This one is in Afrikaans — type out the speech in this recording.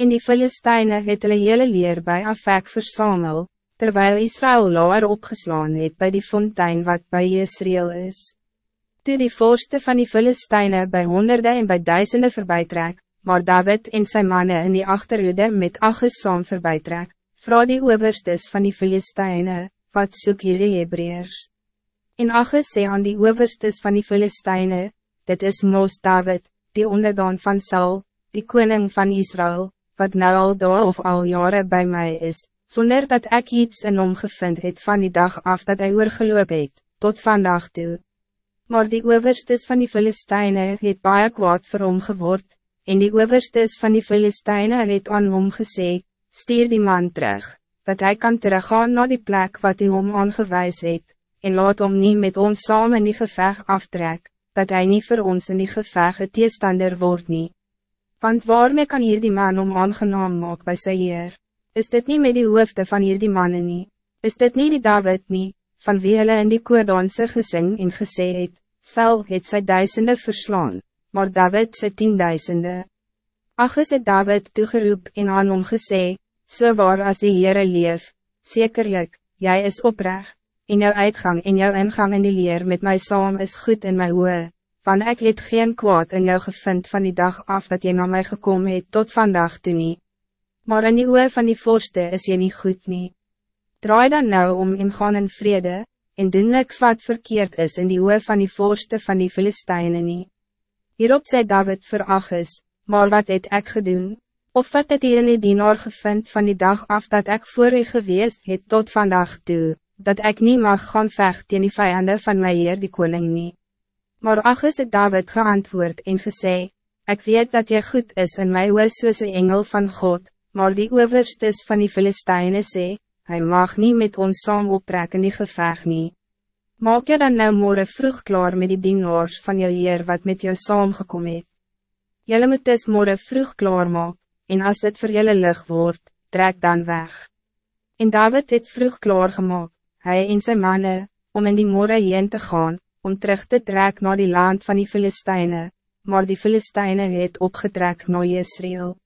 En die Filisteine het hulle hele leer bij Afek versamel, terwijl Israël laar opgeslaan het bij die fontein wat bij Israël is. Toe die voorste van die Filisteine bij honderden en bij duizenden voorbijtrek, maar David en zijn mannen in die achterhoede met Achis saam voorbijtrek, vraag die overstes van die Filisteine, wat soek jullie Hebreërs? En Achis sê aan die overstes van die Filisteine, dit is Mos David, die onderdaan van Saul, die koning van Israël, wat nou al daar of al jaren bij mij is, zonder dat ik iets in hom gevind het van die dag af dat hij oorgeloop het, tot vandaag toe. Maar die overstes van die Filisteine het baie kwaad vir hom geword, en die overstes van die Filisteine het aan hom gesê, stuur die man terug, dat hij kan teruggaan naar die plek wat hij hom aangewijs het, en laat hom niet met ons samen in die geveg aftrek, dat hij niet voor ons in die geveg het teestander word nie. Want waarmee kan hier die man om aangenaam maak by sy heer? Is dit niet met die hoofde van hier die mannen nie? Is dit niet die David nie, van wie hulle in die koordanse gesing en gesê het, Sal het sy duisende verslaan, maar David sy tienduisende. Ach is het David toegeroep en aan hom gesê, so waar as die Heere leef, zekerlijk, jij is oprecht, en jou uitgang en jou ingang in die leer met mij saam is goed in my oe, van ik het geen kwaad in jou gevind van die dag af dat jy na mij gekomen het tot vandaag toe nie. Maar in die oe van die voorste is jy niet goed nie. Draai dan nou om en gaan in vrede, en doen niks wat verkeerd is in die oe van die voorste van die Filisteine nie. Hierop zei David vir Achis, maar wat het ik gedoen? Of wat het hy in die dienaar gevind van die dag af dat ik voor u geweest het tot vandaag toe? dat ik niet mag gaan vecht teen die vijanden van my heer die koning nie. Maar Achis het David geantwoord en gesê, ik weet dat jy goed is in my oor soos engel van God, maar die overstes van die Filisteine sê, hij mag niet met ons saam optrek in die geveg nie. Maak jy dan nou morgen vroeg klaar met die dienaars van jou heer wat met jou saamgekom het. Jylle moet dus morgen vroeg klaar maak, en als het voor jullie lig wordt, trek dan weg. En David het vroeg klaar gemaakt hij en zijn mannen, om in die morgen heen te gaan, om terug te trek naar die land van die Filistijnen, maar die Filistijnen het opgetrek naar Israël.